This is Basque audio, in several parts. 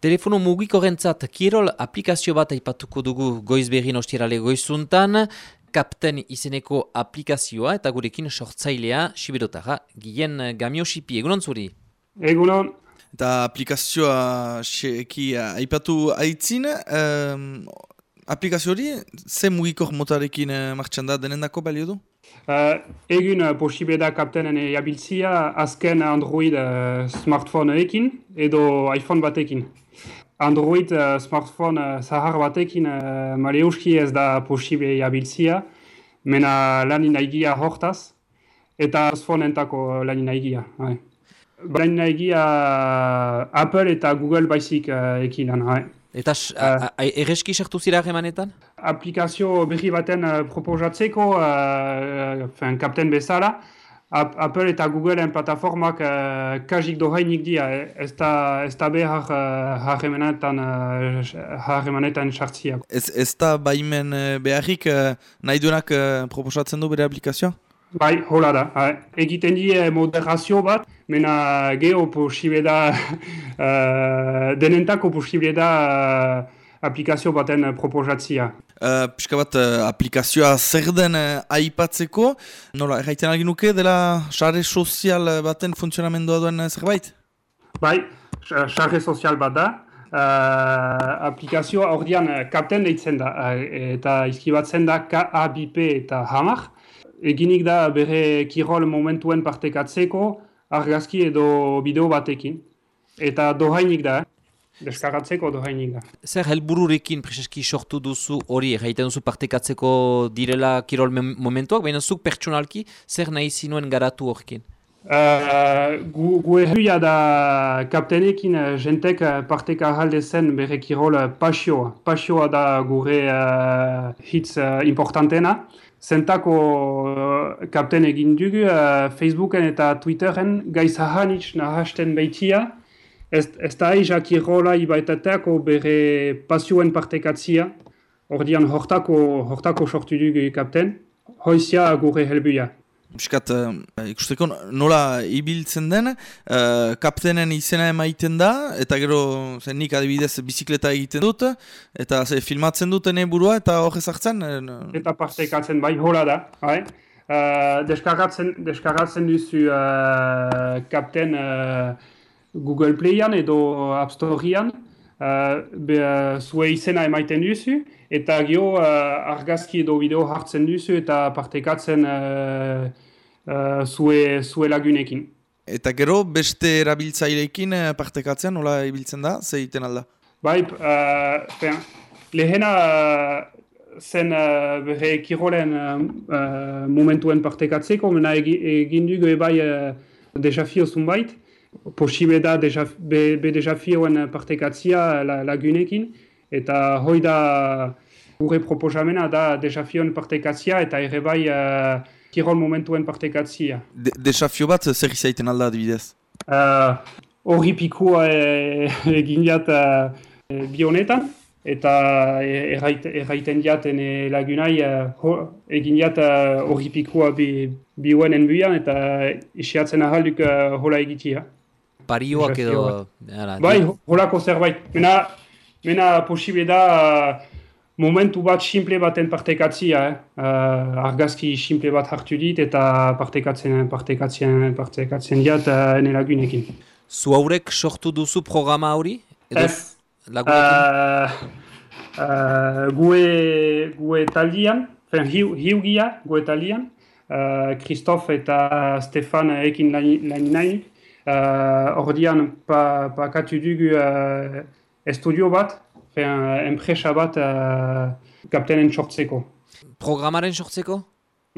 Telefono mugiko rentzat Kirol aplikazio bat aipatuko dugu goizberri nostirale goizuntan, kapten izeneko aplikazioa eta gurekin sortzailea Sibirotara gien gamiosipi. Egunon zuri? Egunon. Eta aplikazioa eki aipatu aitzin, um, aplikazio hori ze mugiko motarekin uh, martxan da denendako balio du? Uh, egun uh, posible da kaptenen jabiltzia azken Android uh, smartphoneekin edo iPhone batekin. Android uh, smartphone uh, zahar batekin uh, maleuski ez da posible jabiltzia, mena lanin aigia hortaz, eta smartphone-entako lanin aigia. Lanin aigia Apple eta Google baizik uh, ekilan. Hai. Eta uh, erreski sartu zira emanetan? Aplikazio berri baten uh, proposatzeko, uh, uh, kapten bezala, Apple eta Googleen plataformak uh, kajik dohainik dia, ez da, ez da behar harremanetan uh, sartziak. Ez, ez da baimen beharrik uh, nahi duenak uh, proposatzen du bere aplikazioa? Bai, hola da. Egiten die moderazio bat, mena geho posible da, uh, denentako posible da uh, aplikazio baten proposatzia. Uh, Piska bat, uh, aplikazioa zer den uh, aipatzeko, nola, erraiten algin nuke, dela xarre sozial baten funtzionamendua duen zerbait? Bai, xarre sozial bat da. Uh, aplikazioa ordean kapten deitzen da, eta izkibatzen da K-A-B-P eta hamar. Eginik da bere kirol momentuen partekatzeko argazki edo bideo batekin. Eta dohainik da, deskargatzeko dohainik da. Zer helbururekin preseski sortu duzu hori, egiten duzu partekatzeko direla kirol momentuak, baina zuk pertsonalki zer nahi zinuen garatu horrekin? Uh, gu, gu da kaptenekin jentek parteka halde zen bere kirol pasioa. Pasioa da gure uh, hitz uh, importantena. Zentako uh, kapten egin dugu uh, Facebooken eta Twitteren gaizahanitz nahasten behitia. Ez, ez da aizak irrola ibaitateako bere pasioen partekatzia. Ordian hortako, hortako sortu dugu kapten. Hoizia gure helbuia. Biskat, uh, ikusteko nola ibiltzen den, uh, kaptenen izena emaiten da, eta gero zen nik adibidez bizikleta egiten dut, eta ze, filmatzen duten burua eta hori zartzen? Eta partekatzen bai, hola da. Bai. Uh, deskargatzen, deskargatzen duzu uh, kapten uh, Google Playan edo App Storean, uh, be, uh, zue izena emaiten duzu, eta gio uh, argazki edo bideo hartzen duzu eta partekatzen uh, uh, zue, zue lagunekin. Eta gero beste erabiltzaileekin partekatzen nola ibiltzen da, ze egiten alda? Bai, uh, lehena zen uh, bere kirolen uh, momentuen partekatzeko, mena egin dugu ebai uh, desafio zunbait, posible da desaf, be, be desafioen partekatzia la, lagunekin, eta hoi da gure proposamena da desafion partekatzia eta ere bai uh, kirol momentuen partekatzia. De, desafio bat zer izaiten alda adibidez? Horri uh, pikua egin jat uh, bionetan, eta erraiten jaten lagunai uh, egin jat horri uh, pikua bi, bioen enbuian eta isiatzen ahalduk uh, hola egitia parioak edo... Bai, holako zerbait. Mena, mena posible da uh, momentu bat simple baten partekatzia. Eh? Uh, argazki simple bat hartu dit eta partekatzen, partekatzen, partekatzen diat uh, ene lagunekin. Zu haurek sortu duzu programa hori? Ez. Uh, uh, gue, gue taldian, fen, hiu, hiu gia, gue taldian, Christophe eta Stefan ekin lan nahi, uh, ordian pa, pa dugu uh, estudio bat, fean, enpresa bat uh, kaptenen sortzeko. Programaren sortzeko?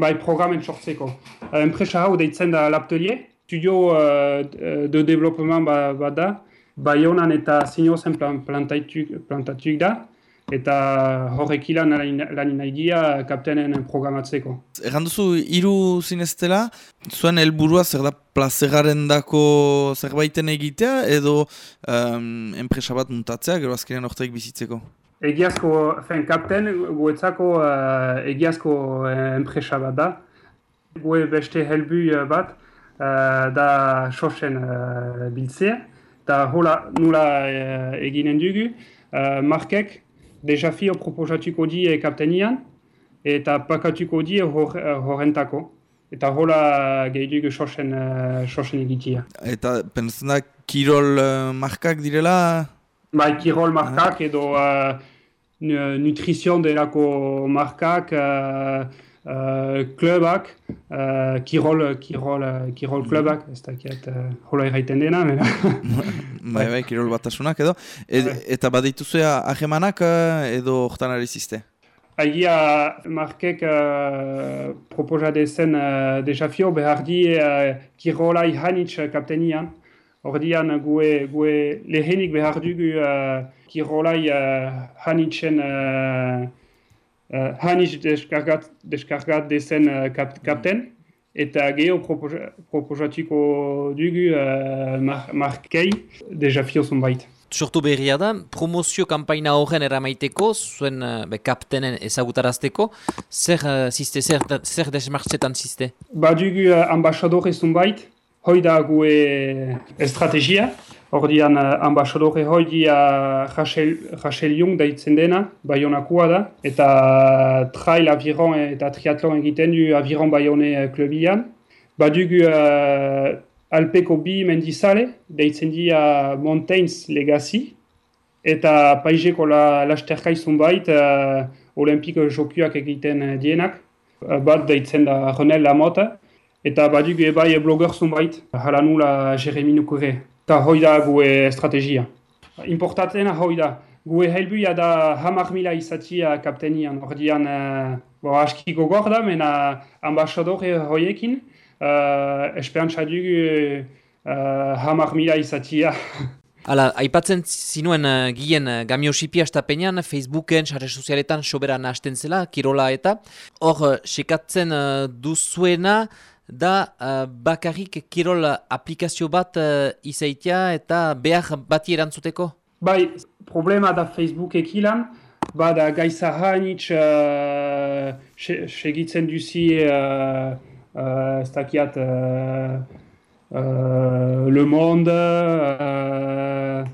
Bai, programen sortzeko. Uh, enpresa hau deitzen da l'atelier, studio uh, de development bat ba da, Baionan eta Sinozen plantatuk da, eta horrek ilan lan nahi kaptenen programatzeko. Erran duzu, iru zineztela, zuen helburua zer da plazegaren dako zerbaiten egitea edo um, enpresa bat muntatzea, gero azkenean orteik bizitzeko? Egiazko, fen, kapten, guetzako uh, egiazko uh, enpresa bat da. Gue beste helbu bat uh, da sosen uh, biltzea eta hola nula eginen dugu, markek desafio proposatuko die kaptenian, eta pakatuko die horrentako. Eta hola gehi dugu sosen, egitea. Eta pentsen da kirol markak direla? Bai, kirol markak edo uh, nutrizion delako markak, uh, klubak, uh, kirol, kirol, kirol klubak, ez dakiat, uh, hola erraiten dena, mena. bai, bai, kirol batasunak edo. Ed, bai. eta badituzea ahemanak edo hortan ari ziste? Agia markek uh, proposade zen uh, desafio behar di uh, kirolai hanitz kaptenian. Ordian gue, gue lehenik behar dugu uh, kirolai uh, hanitzen uh, uh, hanitz deskargat, deskargat dezen uh, kap, kapten. Eta geho proposatuko dugu uh, mar, markei desafio zonbait. Sortu berria da, promozio kampaina horren eramaiteko, zuen uh, be, kaptenen ezagutarazteko, zer uh, ziste, zer, zer desmartzetan ziste? Badugu uh, ambasadore zunbait, hoi da gue estrategia, hor dian uh, ambasadore hoi dia Rachel, Jung daitzen dena, baionakua da, eta trail aviron eta triatlon egiten du aviron baione klubian. Badugu uh, Alpeko bi mendizale, deitzen dira Mountains Legacy, eta paizeko la, lasterka izun bait, uh, olimpiko jokuak egiten dienak, bat deitzen da Ronel Lamotte, eta badugu ebai blogger zun bait, hala nula Jeremy Nukure, eta hoi da gue estrategia. Importatzen hoi da, gue helbuia da hamar mila izatia kaptenian, ordian, uh, bo, aski gogor da, mena ambasadore hoiekin, uh, esperantza dugu uh, hamar mila izatia. Hala, aipatzen zinuen uh, gien uh, gamiosipi astapenean, Facebooken, sare sozialetan soberan hasten zela, kirola eta. Hor, uh, sekatzen uh, duzuena da uh, bakarrik kirol aplikazio bat uh, izaitia eta behar bati erantzuteko? Bai, problema da Facebook ekilan, bada gaiza hanitz uh, segitzen duzi uh, euh, Stakiat euh, euh, Le Monde, euh,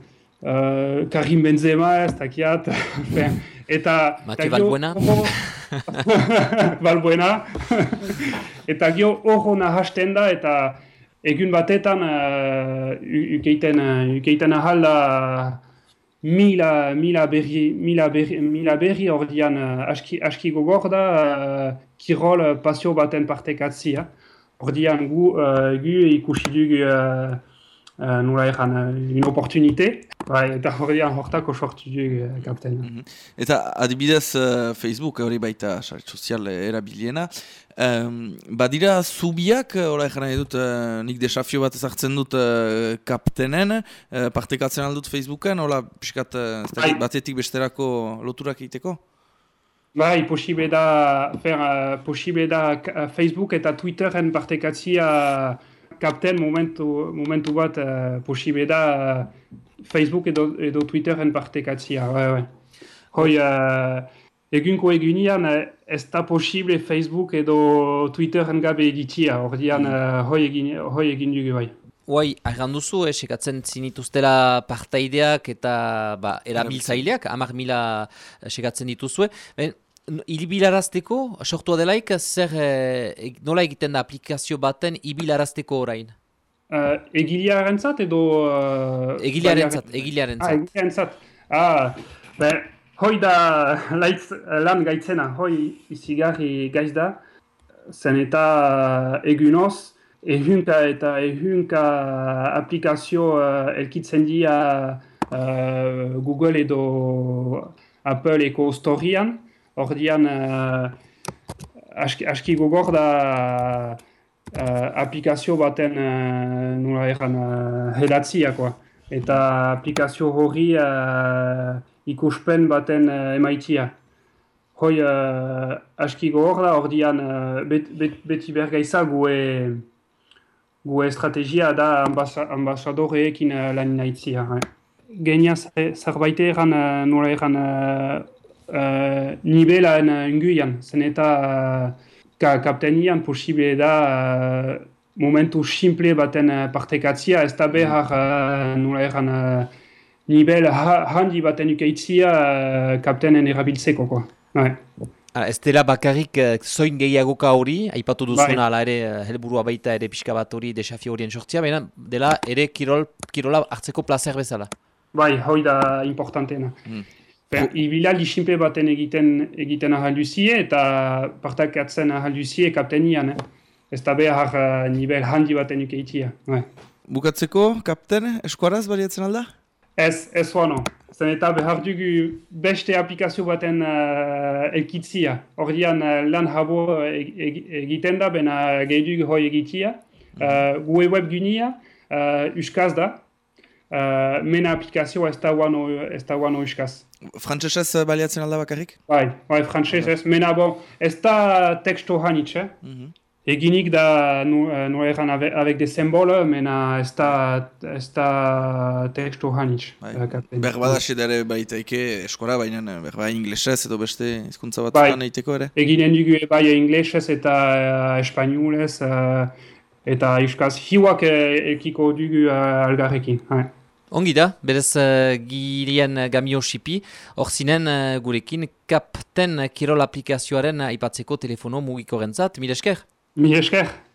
euh, Karim Benzema, Stakiat, eta... Mati Balbuena. Balbuena. eta gio horro nahasten da, eta egun batetan uh, ukeiten, ukeiten ahal da mila, mila berri, mila berri, mila berri ordian uh, aski, aski gogor da uh, kirol pasio baten partekatzia. Ordian gu, uh, gu ikusi dugu uh, uh, nula egan uh, une opportunité. Bai, eta horrean hortako sortu du uh, kapten. Mm -hmm. Eta adibidez uh, Facebook hori baita sozial erabiliena. Um, badira zubiak, hori egan nahi dut, uh, nik desafio bat ezartzen dut uh, kaptenen, uh, partekatzen aldut Facebooken, hori piskat uh, batetik besterako loturak egiteko? Bai, posible da, fer, uh, posible da Facebook eta Twitteren partekatzia kapten momentu, momentu bat uh, posible da uh, Facebook edo, edo Twitteren partekatzia. Ouais, ouais. Hoi, uh, egunko egunian ez da posible Facebook edo Twitteren gabe egitia. Ordian, uh, hoi, egin, hoi egin dugu bai. Uai, argan duzu, eh, sekatzen zinituztela partaideak eta ba, erabiltzaileak, amak mila sekatzen dituzue. Ben, Ilibilarazteko, sortua delaik, zer eh, nola egiten da aplikazio baten ibilarazteko orain? Uh, Egiliaren zat edo... Uh, Egiliaren zat. Ah, egiliaren zat. Ah, be, hoi da laitz, lan gaitzena, hoi izigarri gaiz da, zen eta egunoz, ehunka eta ehunka aplikazio uh, elkitzen dira uh, Google edo Apple eko storian, Ordian, aski, aski gogor da aplikazio baten nola erran hedatziakoa. Eta aplikazio hori ikuspen baten emaitia. Hoi aski gogor da, ordian bet, bet, beti bergaiza gue, gue estrategia da ambasadoreekin lan naitzia. Eh. Genia zerbaite erran, uh, nola erran uh, nibelan uh, unguian, zen eta uh, ka, kaptenian posible da uh, momentu simple baten partekatzia, ez da behar, uh, nola erran, uh, nivel handi baten ukeitzia uh, kaptenen erabiltzeko. Bai. Ez dela bakarrik zoin gehiagoka hori, aipatu duzuna ala ere helburua baita ere pixka bat hori desafio horien sortzia, baina dela ere kirol, kirola hartzeko placer bezala. Bai, hoi da importantena. Mm. Ibilali simple baten egiten egiten ahalduzie eta partakatzen ahalduzie kaptenian. Eh? ez da behar uh, nivel handi baten ukeitia. Bai. Bukatzeko, kapten, eskuaraz baliatzen alda? Ez, ez wano. Zen eta behar dugu beste aplikazio baten uh, elkitzia. Hordian uh, lan habo egiten da, bena gehi dugu hoi egitia. Uh, gue web gunia, uh, uskaz da. Uh, mena aplikazio ez da wano, ez da wano uskaz. Frantzesez baliatzen alda bakarrik? Bai, bai, frantzesez. Mena bon, ez da teksto hanitz, eh? Mm Eginik da nu, nu eran avec, avec des symboles, mena ez da, ez da tekstu hanitz. Bai. Berbada sedere baitaike eskora, baina berba inglesez edo beste hizkuntza bat bai. egiteko ere? Eginen dugu bai inglesez eta uh, espainolez uh, eta euskaz hiuak ekiko dugu uh, algarrekin. Hai. Ongi da, berez uh, girien gamio sipi, hor uh, gurekin kapten kirol aplikazioaren aipatzeko telefono mugiko gentzat, mire esker? Mi esker.